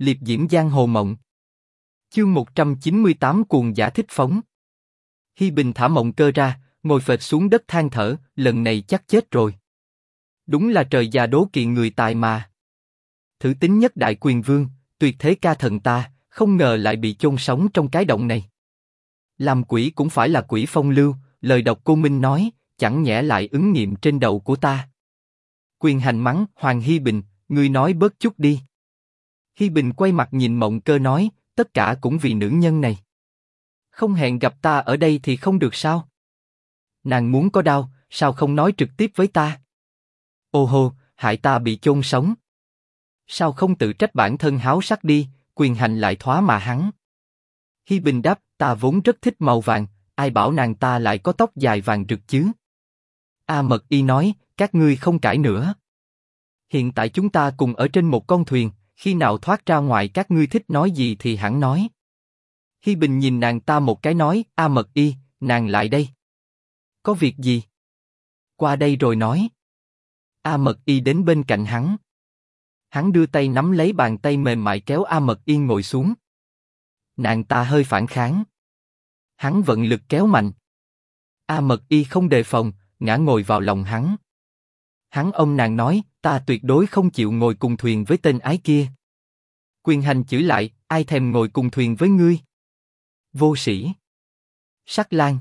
liệp diễm giang hồ mộng. Chương 198 cuồng giả thích phóng. Hi Bình thả mộng cơ ra, ngồi phệt xuống đất than thở, lần này chắc chết rồi. Đúng là trời già đố kỵ người tài mà. Thử tính nhất đại quyền vương, tuyệt thế ca thần ta, không ngờ lại bị chôn sống trong cái động này. Làm quỷ cũng phải là quỷ phong lưu, lời độc cô Minh nói, chẳng nhẽ lại ứng nghiệm trên đầu của ta. Quyền hành mắng, Hoàng Hi Bình, ngươi nói bớt chút đi. Hi Bình quay mặt nhìn Mộng Cơ nói, tất cả cũng vì nữ nhân này. Không hẹn gặp ta ở đây thì không được sao? Nàng muốn có đau, sao không nói trực tiếp với ta? Ô hô, hại ta bị chôn sống. Sao không tự trách bản thân háo sắc đi, quyền hành lại thoá mà hắn. Hi Bình đáp, ta vốn rất thích màu vàng, ai bảo nàng ta lại có tóc dài vàng rực chứ? A Mật Y nói, các ngươi không cãi nữa. Hiện tại chúng ta cùng ở trên một con thuyền, khi nào thoát ra ngoài các ngươi thích nói gì thì hẳn nói. Hi Bình nhìn nàng ta một cái nói, A Mật Y, nàng lại đây. Có việc gì? Qua đây rồi nói. A Mật Y đến bên cạnh hắn. Hắn đưa tay nắm lấy bàn tay mềm mại kéo A Mật y ngồi xuống. Nàng ta hơi phản kháng. Hắn vận lực kéo mạnh. A Mật Y không đề phòng, ngã ngồi vào lòng hắn. Hắn ông nàng nói, ta tuyệt đối không chịu ngồi cùng thuyền với tên ái kia. Quyền hành chửi lại, ai thèm ngồi cùng thuyền với ngươi? Vô sĩ. Sắc lang.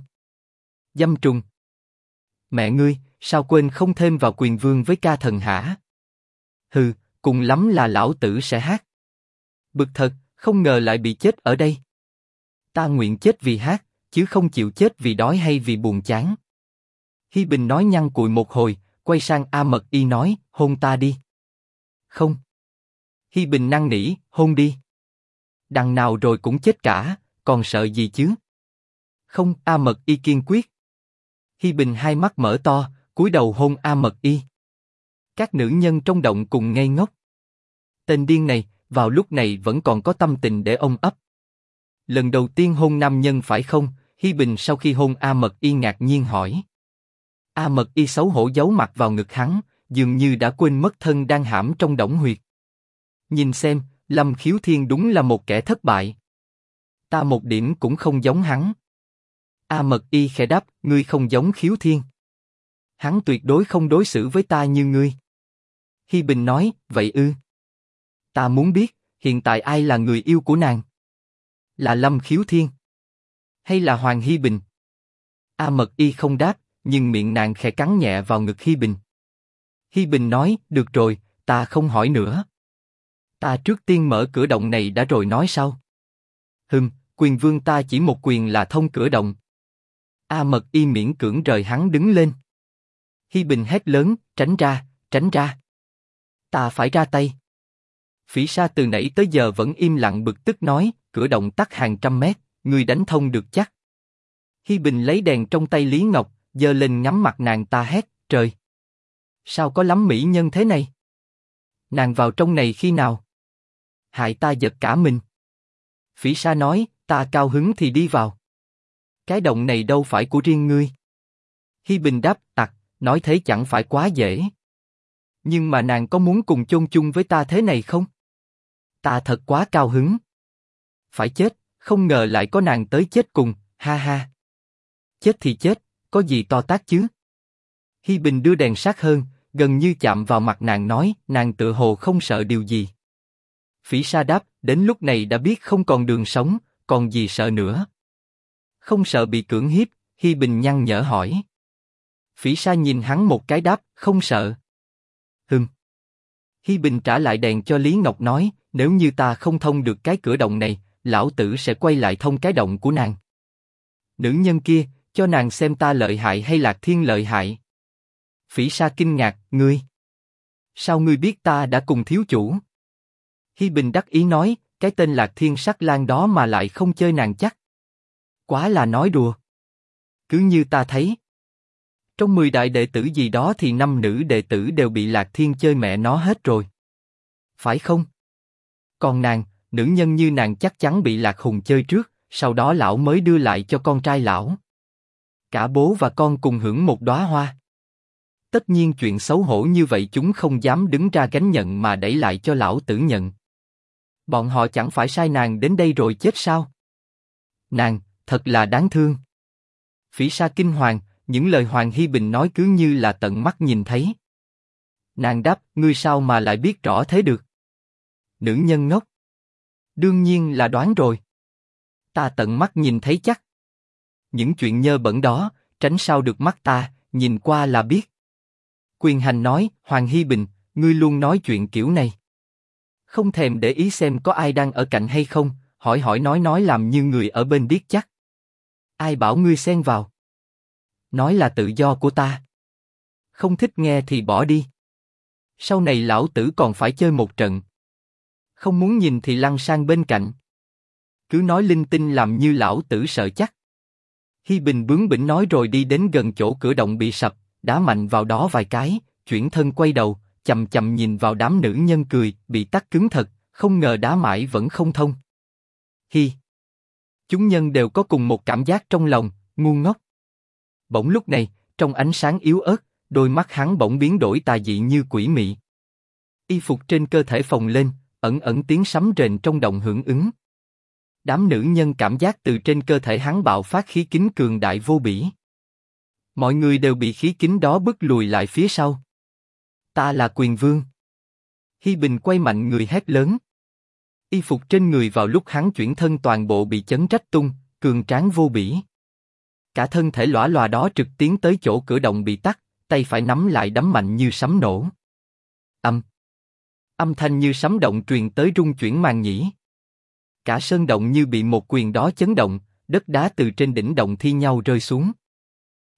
Dâm trùng. Mẹ ngươi, sao quên không thêm vào quyền vương với ca thần hả? Hừ, cùng lắm là lão tử sẽ hát. Bực thật, không ngờ lại bị chết ở đây. Ta nguyện chết vì hát, chứ không chịu chết vì đói hay vì buồn chán. Hi Bình nói nhăn cùi một hồi, quay sang A Mật Y nói, hôn ta đi. Không. Hi Bình năng nỉ, hôn đi. Đằng nào rồi cũng chết cả, còn sợ gì chứ? Không, A Mật Y kiên quyết. Hi Bình hai mắt mở to, cúi đầu hôn A Mật Y. Các nữ nhân trong động cùng ngây ngốc. Tên điên này, vào lúc này vẫn còn có tâm tình để ông ấp. Lần đầu tiên hôn nam nhân phải không? Hi Bình sau khi hôn A Mật Y ngạc nhiên hỏi. A Mật Y xấu hổ giấu mặt vào ngực hắn, dường như đã quên mất thân đang hãm trong đống huyệt. Nhìn xem, Lâm Khiếu Thiên đúng là một kẻ thất bại. Ta một điểm cũng không giống hắn. A Mật Y khẽ đáp, ngươi không giống Khiếu Thiên. Hắn tuyệt đối không đối xử với ta như ngươi. Hi Bình nói, vậy ư? Ta muốn biết, hiện tại ai là người yêu của nàng? Là Lâm Khiếu Thiên? Hay là Hoàng Hi Bình? A Mật Y không đáp, nhưng miệng nàng khẽ cắn nhẹ vào ngực Hi Bình. Hi Bình nói, được rồi, ta không hỏi nữa. Ta trước tiên mở cửa động này đã rồi nói sau. Hừm, quyền vương ta chỉ một quyền là thông cửa động. A Mật Y miễn cưỡng rời hắn đứng lên. Hi Bình hét lớn, tránh ra, tránh ra. Ta phải ra tay. Phỉ Sa từ nãy tới giờ vẫn im lặng bực tức nói, cửa động tắt hàng trăm mét, người đánh thông được chắc. Hi Bình lấy đèn trong tay Lý Ngọc, Giờ lên ngắm mặt nàng ta hét, trời! Sao có lắm mỹ nhân thế này? Nàng vào trong này khi nào? Hại ta giật cả mình. Phỉ Sa nói, ta cao hứng thì đi vào. Cái động này đâu phải của riêng ngươi. Hi Bình đáp, tặc, nói thế chẳng phải quá dễ. Nhưng mà nàng có muốn cùng chôn chung với ta thế này không? Ta thật quá cao hứng. Phải chết, không ngờ lại có nàng tới chết cùng, ha ha. Chết thì chết, có gì to tác chứ? Hi Bình đưa đèn sát hơn, gần như chạm vào mặt nàng nói, nàng tự hồ không sợ điều gì. Phỉ Sa đáp, đến lúc này đã biết không còn đường sống, còn gì sợ nữa? Không sợ bị cưỡng hiếp, Hi Bình nhăn nhở hỏi. Phỉ Sa nhìn hắn một cái đáp, không sợ. Hừm. Hi Bình trả lại đèn cho Lý Ngọc nói, nếu như ta không thông được cái cửa động này, lão tử sẽ quay lại thông cái động của nàng. Nữ nhân kia, cho nàng xem ta lợi hại hay lạc thiên lợi hại. Phỉ Sa kinh ngạc, ngươi. Sao ngươi biết ta đã cùng thiếu chủ? Hi Bình đắc ý nói, cái tên lạc thiên sắc lang đó mà lại không chơi nàng chắc. Quá là nói đùa. Cứ như ta thấy. Trong 10 đại đệ tử gì đó thì năm nữ đệ tử đều bị lạc thiên chơi mẹ nó hết rồi. Phải không? Còn nàng, nữ nhân như nàng chắc chắn bị lạc hùng chơi trước, sau đó lão mới đưa lại cho con trai lão. Cả bố và con cùng hưởng một đóa hoa. Tất nhiên chuyện xấu hổ như vậy chúng không dám đứng ra gánh nhận mà đẩy lại cho lão tử nhận. Bọn họ chẳng phải sai nàng đến đây rồi chết sao? Nàng, thật là đáng thương. Phỉ sa kinh hoàng, những lời Hoàng Hy Bình nói cứ như là tận mắt nhìn thấy. Nàng đáp, ngươi sao mà lại biết rõ thế được? Nữ nhân ngốc. Đương nhiên là đoán rồi. Ta tận mắt nhìn thấy chắc. Những chuyện nhơ bẩn đó, tránh sao được mắt ta, nhìn qua là biết. Quyền hành nói, Hoàng Hy Bình, ngươi luôn nói chuyện kiểu này. Không thèm để ý xem có ai đang ở cạnh hay không, hỏi hỏi nói nói làm như người ở bên biết chắc. Ai bảo ngươi xen vào? Nói là tự do của ta. Không thích nghe thì bỏ đi. Sau này lão tử còn phải chơi một trận. Không muốn nhìn thì lăn sang bên cạnh. Cứ nói linh tinh làm như lão tử sợ chắc. Hi Bình bướng bỉnh nói rồi đi đến gần chỗ cửa động bị sập, đá mạnh vào đó vài cái, chuyển thân quay đầu, chầm chầm nhìn vào đám nữ nhân cười, bị tắc cứng thật, không ngờ đá mãi vẫn không thông. Hi. Chúng nhân đều có cùng một cảm giác trong lòng, ngu ngốc. Bỗng lúc này, trong ánh sáng yếu ớt, đôi mắt hắn bỗng biến đổi tà dị như quỷ mị. Y phục trên cơ thể phồng lên, ẩn ẩn tiếng sấm rền trong động hưởng ứng. Đám nữ nhân cảm giác từ trên cơ thể hắn bạo phát khí kính cường đại vô bỉ. Mọi người đều bị khí kính đó bức lùi lại phía sau. Ta là quyền vương. Hi Bình quay mạnh người hét lớn. Y phục trên người vào lúc hắn chuyển thân toàn bộ bị chấn rách tung, cường tráng vô bỉ. Cả thân thể lõa lòa đó trực tiến tới chỗ cửa động bị tắt, tay phải nắm lại đấm mạnh như sấm nổ. Âm. Âm thanh như sấm động truyền tới rung chuyển màn nhĩ. Cả sơn động như bị một quyền đó chấn động, đất đá từ trên đỉnh động thi nhau rơi xuống.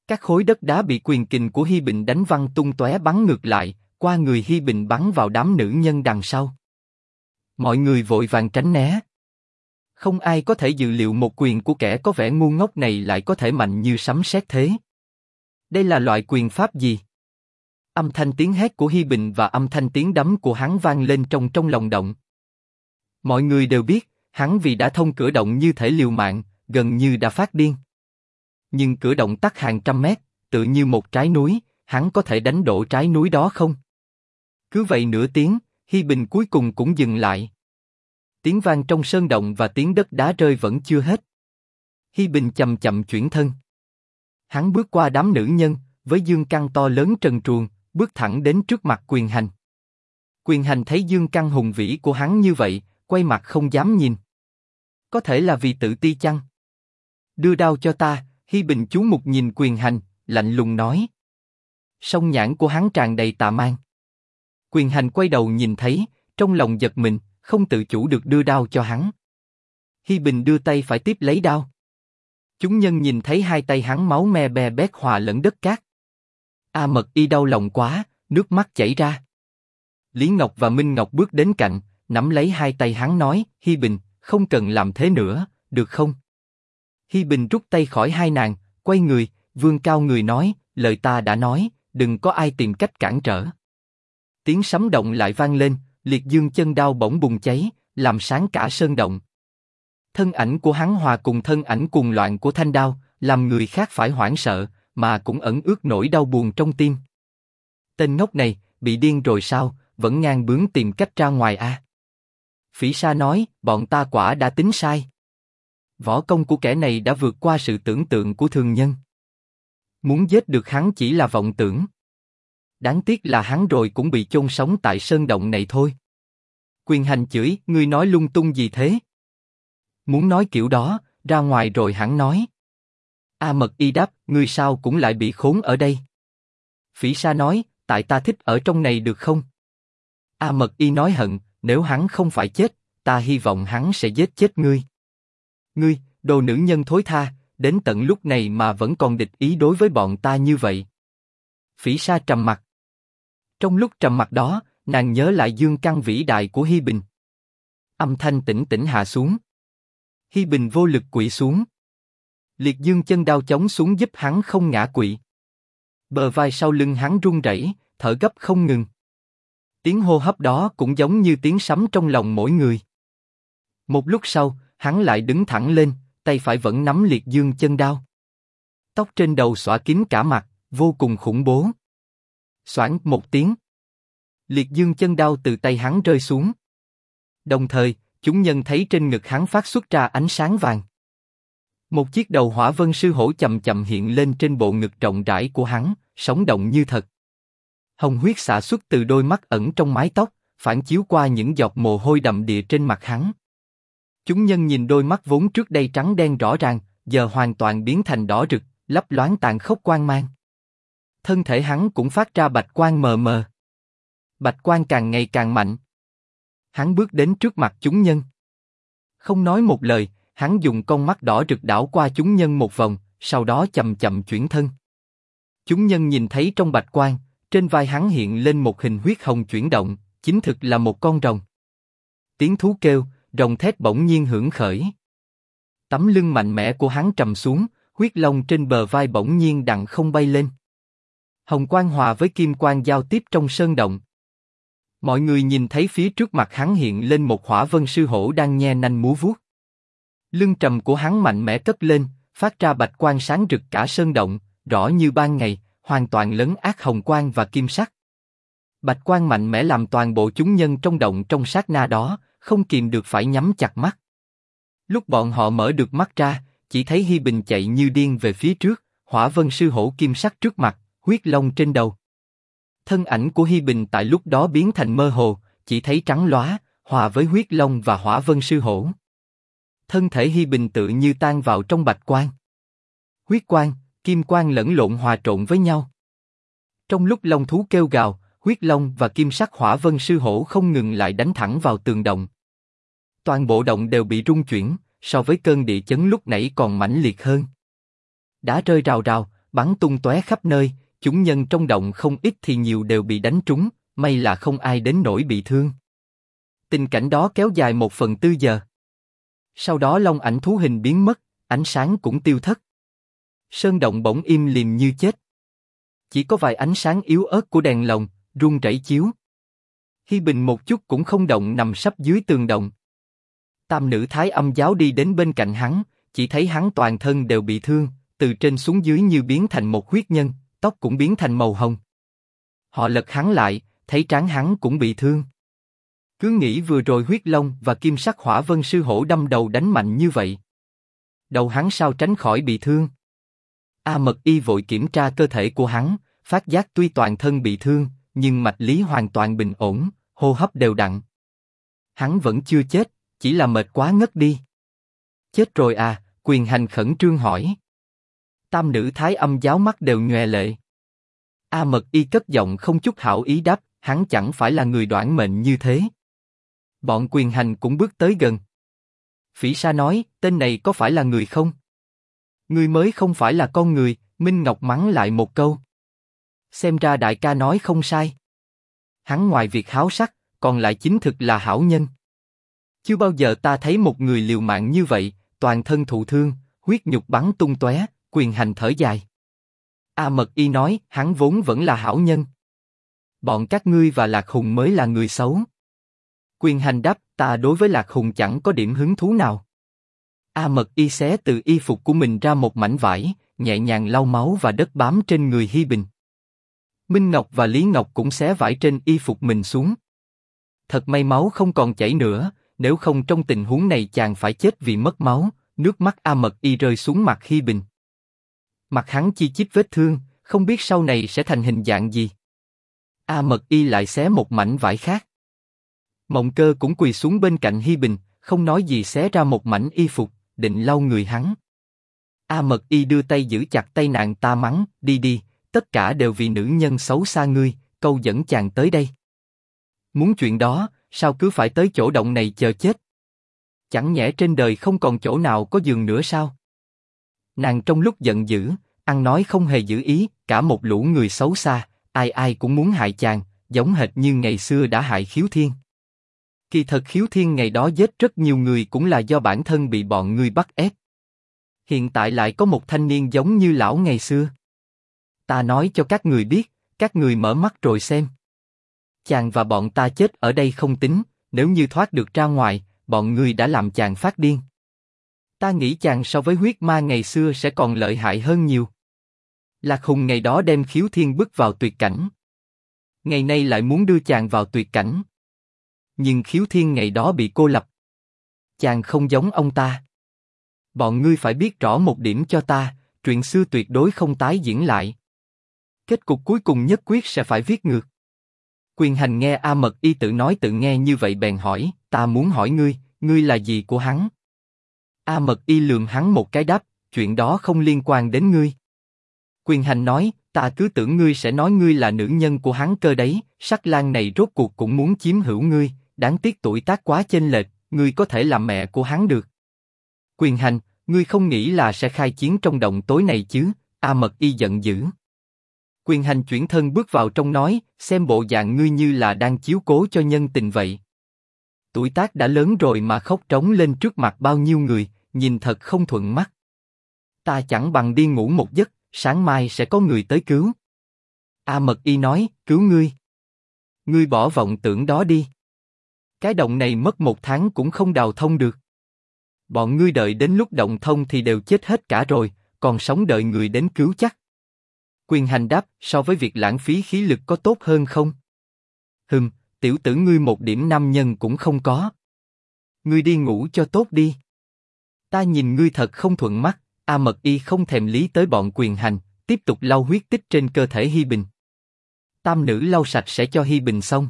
Các khối đất đá bị quyền kình của Hi Bình đánh văng tung tóe bắn ngược lại, qua người Hi Bình bắn vào đám nữ nhân đằng sau. Mọi người vội vàng tránh né. Không ai có thể dự liệu một quyền của kẻ có vẻ ngu ngốc này lại có thể mạnh như sấm sét thế. Đây là loại quyền pháp gì? Âm thanh tiếng hét của Hi Bình và âm thanh tiếng đấm của hắn vang lên trong trong lòng động. Mọi người đều biết, hắn vì đã thông cửa động như thể liều mạng, gần như đã phát điên. Nhưng cửa động tắt hàng trăm mét, tự như một trái núi, hắn có thể đánh đổ trái núi đó không? Cứ vậy nửa tiếng, Hi Bình cuối cùng cũng dừng lại. Tiếng vang trong sơn động và tiếng đất đá rơi vẫn chưa hết. Hi Bình chậm chậm chuyển thân. Hắn bước qua đám nữ nhân, với dương căn to lớn trần truồng, bước thẳng đến trước mặt quyền hành. Quyền hành thấy dương căn hùng vĩ của hắn như vậy, quay mặt không dám nhìn. Có thể là vì tự ti chăng? Đưa đao cho ta, Hi Bình chú mục nhìn quyền hành, lạnh lùng nói. Song nhãn của hắn tràn đầy tà mang. Quyền hành quay đầu nhìn thấy, trong lòng giật mình, không tự chủ được đưa đao cho hắn. Hi Bình đưa tay phải tiếp lấy đao. Chúng nhân nhìn thấy hai tay hắn máu me bè bét hòa lẫn đất cát. A Mật y đau lòng quá, nước mắt chảy ra. Lý Ngọc và Minh Ngọc bước đến cạnh, nắm lấy hai tay hắn nói, Hi Bình, không cần làm thế nữa, được không? Hi Bình rút tay khỏi hai nàng, quay người, vương cao người nói, lời ta đã nói, đừng có ai tìm cách cản trở. Tiếng sấm động lại vang lên, liệt dương chân đao bỗng bùng cháy, làm sáng cả sơn động. Thân ảnh của hắn hòa cùng thân ảnh cuồng loạn của thanh đao, làm người khác phải hoảng sợ, mà cũng ẩn ước nỗi đau buồn trong tim. Tên ngốc này, bị điên rồi sao, vẫn ngang bướng tìm cách ra ngoài a? Phỉ Sa nói, bọn ta quả đã tính sai. Võ công của kẻ này đã vượt qua sự tưởng tượng của thường nhân. Muốn giết được hắn chỉ là vọng tưởng. Đáng tiếc là hắn rồi cũng bị chôn sống tại sơn động này thôi. Quyền hành chửi, ngươi nói lung tung gì thế? Muốn nói kiểu đó, ra ngoài rồi hắn nói. A Mật Y đáp, ngươi sao cũng lại bị khốn ở đây. Phỉ Sa nói, tại ta thích ở trong này được không? A Mật Y nói hận, nếu hắn không phải chết, ta hy vọng hắn sẽ giết chết ngươi. Ngươi, đồ nữ nhân thối tha, đến tận lúc này mà vẫn còn địch ý đối với bọn ta như vậy. Phỉ Sa trầm mặt. Trong lúc trầm mặt đó, nàng nhớ lại dương căn vĩ đại của Hi Bình. Âm thanh tĩnh tĩnh hạ xuống. Hi Bình vô lực quỵ xuống. Liệt dương chân đao chống xuống giúp hắn không ngã quỵ. Bờ vai sau lưng hắn run rẩy, thở gấp không ngừng. Tiếng hô hấp đó cũng giống như tiếng sấm trong lòng mỗi người. Một lúc sau, hắn lại đứng thẳng lên, tay phải vẫn nắm liệt dương chân đao. Tóc trên đầu xõa kín cả mặt, vô cùng khủng bố. Xoảng một tiếng. Liệt dương chân đao từ tay hắn rơi xuống. Đồng thời, chúng nhân thấy trên ngực hắn phát xuất ra ánh sáng vàng. Một chiếc đầu hỏa vân sư hổ chậm chậm hiện lên trên bộ ngực rộng rãi của hắn, sống động như thật. Hồng huyết xả xuất từ đôi mắt ẩn trong mái tóc, phản chiếu qua những giọt mồ hôi đậm đìa trên mặt hắn. Chúng nhân nhìn đôi mắt vốn trước đây trắng đen rõ ràng, giờ hoàn toàn biến thành đỏ rực, lấp loáng tàn khốc quang mang. Thân thể hắn cũng phát ra bạch quang mờ mờ. Bạch quang càng ngày càng mạnh. Hắn bước đến trước mặt chúng nhân. Không nói một lời, hắn dùng con mắt đỏ rực đảo qua chúng nhân một vòng, sau đó chậm chậm chuyển thân. Chúng nhân nhìn thấy trong bạch quang, trên vai hắn hiện lên một hình huyết hồng chuyển động, chính thực là một con rồng. Tiếng thú kêu, rồng thét bỗng nhiên hưởng khởi. Tấm lưng mạnh mẽ của hắn trầm xuống, huyết long trên bờ vai bỗng nhiên đặng không bay lên. Hồng quang hòa với kim quang giao tiếp trong sơn động. Mọi người nhìn thấy phía trước mặt hắn hiện lên một hỏa vân sư hổ đang nhe nanh múa vuốt. Lưng trầm của hắn mạnh mẽ cất lên, phát ra bạch quang sáng rực cả sơn động, rõ như ban ngày, hoàn toàn lấn át hồng quang và kim sắc. Bạch quang mạnh mẽ làm toàn bộ chúng nhân trong động trong sát na đó, không kìm được phải nhắm chặt mắt. Lúc bọn họ mở được mắt ra, chỉ thấy Hi Bình chạy như điên về phía trước, hỏa vân sư hổ kim sắc trước mặt, huyết long trên đầu. Thân ảnh của Hi Bình tại lúc đó biến thành mơ hồ, chỉ thấy trắng lóa, hòa với huyết long và hỏa vân sư hổ. Thân thể Hi Bình tự như tan vào trong bạch quang. Huyết quang, kim quang lẫn lộn hòa trộn với nhau. Trong lúc long thú kêu gào, huyết long và kim sắc hỏa vân sư hổ không ngừng lại đánh thẳng vào tường động. Toàn bộ động đều bị rung chuyển, so với cơn địa chấn lúc nãy còn mãnh liệt hơn. Đá rơi rào rào, bắn tung tóe khắp nơi, chúng nhân trong động không ít thì nhiều đều bị đánh trúng, may là không ai đến nỗi bị thương. Tình cảnh đó kéo dài một phần tư giờ. Sau đó long ảnh thú hình biến mất, ánh sáng cũng tiêu thất. Sơn động bỗng im lìm như chết. Chỉ có vài ánh sáng yếu ớt của đèn lồng, rung rẩy chiếu. Hi Bình một chút cũng không động nằm sắp dưới tường động. Tam nữ thái âm giáo đi đến bên cạnh hắn, chỉ thấy hắn toàn thân đều bị thương, từ trên xuống dưới như biến thành một huyết nhân, tóc cũng biến thành màu hồng. Họ lật hắn lại, thấy trán hắn cũng bị thương. Cứ nghĩ vừa rồi huyết long và kim sắc hỏa vân sư hổ đâm đầu đánh mạnh như vậy. Đầu hắn sao tránh khỏi bị thương? A Mật Y vội kiểm tra cơ thể của hắn, phát giác tuy toàn thân bị thương, nhưng mạch lý hoàn toàn bình ổn, hô hấp đều đặn. Hắn vẫn chưa chết, chỉ là mệt quá ngất đi. Chết rồi à? Quyền hành khẩn trương hỏi. Tam nữ thái âm giáo mắt đều nhòe lệ. A Mật Y cất giọng không chút hảo ý đáp, hắn chẳng phải là người đoản mệnh như thế. Bọn quyền hành cũng bước tới gần. Phỉ Sa nói, tên này có phải là người không? Ngươi mới không phải là con người, Minh Ngọc mắng lại một câu. Xem ra đại ca nói không sai. Hắn ngoài việc háo sắc, còn lại chính thực là hảo nhân. Chưa bao giờ ta thấy một người liều mạng như vậy, toàn thân thụ thương, huyết nhục bắn tung tóe, quyền hành thở dài. A Mật Y nói, hắn vốn vẫn là hảo nhân. Bọn các ngươi và Lạc Hùng mới là người xấu. Quyền hành đáp, ta đối với Lạc Hùng chẳng có điểm hứng thú nào. A Mật Y xé từ y phục của mình ra một mảnh vải, nhẹ nhàng lau máu và đất bám trên người Hi Bình. Minh Ngọc và Lý Ngọc cũng xé vải trên y phục mình xuống. Thật may máu không còn chảy nữa, nếu không trong tình huống này chàng phải chết vì mất máu. Nước mắt A Mật Y rơi xuống mặt Hi Bình. Mặt hắn chi chít vết thương, không biết sau này sẽ thành hình dạng gì. A Mật Y lại xé một mảnh vải khác. Mộng Cơ cũng quỳ xuống bên cạnh Hi Bình, không nói gì xé ra một mảnh y phục, định lau người hắn. A Mật Y đưa tay giữ chặt tay nàng ta mắng, đi đi, tất cả đều vì nữ nhân xấu xa ngươi, câu dẫn chàng tới đây. Muốn chuyện đó, sao cứ phải tới chỗ động này chờ chết? Chẳng nhẽ trên đời không còn chỗ nào có giường nữa sao? Nàng trong lúc giận dữ, ăn nói không hề giữ ý, cả một lũ người xấu xa, ai ai cũng muốn hại chàng, giống hệt như ngày xưa đã hại khiếu thiên. Kỳ thật khiếu thiên ngày đó giết rất nhiều người cũng là do bản thân bị bọn ngươi bắt ép. Hiện tại lại có một thanh niên giống như lão ngày xưa. Ta nói cho các người biết, các người mở mắt rồi xem. Chàng và bọn ta chết ở đây không tính, nếu như thoát được ra ngoài, bọn người đã làm chàng phát điên. Ta nghĩ chàng so với huyết ma ngày xưa sẽ còn lợi hại hơn nhiều. Lạc Hùng ngày đó đem khiếu thiên bước vào tuyệt cảnh. Ngày nay lại muốn đưa chàng vào tuyệt cảnh. Nhưng khiếu thiên ngày đó bị cô lập. chàng không giống ông ta. Bọn ngươi phải biết rõ một điểm cho ta, chuyện xưa tuyệt đối không tái diễn lại. Kết cục cuối cùng nhất quyết sẽ phải viết ngược. Quyền hành nghe A Mật Y tự nói tự nghe như vậy bèn hỏi, ta muốn hỏi ngươi, ngươi là gì của hắn? A Mật Y lườm hắn một cái đáp, chuyện đó không liên quan đến ngươi. Quyền hành nói, ta cứ tưởng ngươi sẽ nói ngươi là nữ nhân của hắn cơ đấy, sắc lang này rốt cuộc cũng muốn chiếm hữu ngươi, đáng tiếc tuổi tác quá chênh lệch, ngươi có thể làm mẹ của hắn được. Quyền hành, ngươi không nghĩ là sẽ khai chiến trong động tối này chứ? A Mật Y giận dữ. Quyền hành chuyển thân bước vào trong nói, xem bộ dạng ngươi như là đang chiếu cố cho nhân tình vậy. Tuổi tác đã lớn rồi mà khóc trống lên trước mặt bao nhiêu người, nhìn thật không thuận mắt. Ta chẳng bằng đi ngủ một giấc, sáng mai sẽ có người tới cứu. A Mật Y nói, cứu ngươi. Ngươi bỏ vọng tưởng đó đi. Cái động này mất một tháng cũng không đào thông được. Bọn ngươi đợi đến lúc động thông thì đều chết hết cả rồi, còn sống đợi người đến cứu chắc. Quyền hành đáp, so với việc lãng phí khí lực có tốt hơn không? Hừm, tiểu tử ngươi một điểm nam nhân cũng không có. Ngươi đi ngủ cho tốt đi. Ta nhìn ngươi thật không thuận mắt, A Mật Y không thèm lý tới bọn quyền hành, tiếp tục lau huyết tích trên cơ thể Hi Bình. Tam nữ lau sạch sẽ cho Hi Bình xong.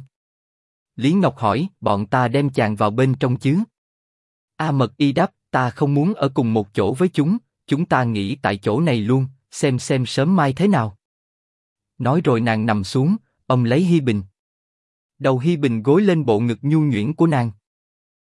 Lý Ngọc hỏi, bọn ta đem chàng vào bên trong chứ? A Mật Y đáp, ta không muốn ở cùng một chỗ với chúng, chúng ta nghỉ tại chỗ này luôn, xem xem sớm mai thế nào. Nói rồi nàng nằm xuống, ông lấy Hi Bình. Đầu Hi Bình gối lên bộ ngực nhu nhuyễn của nàng.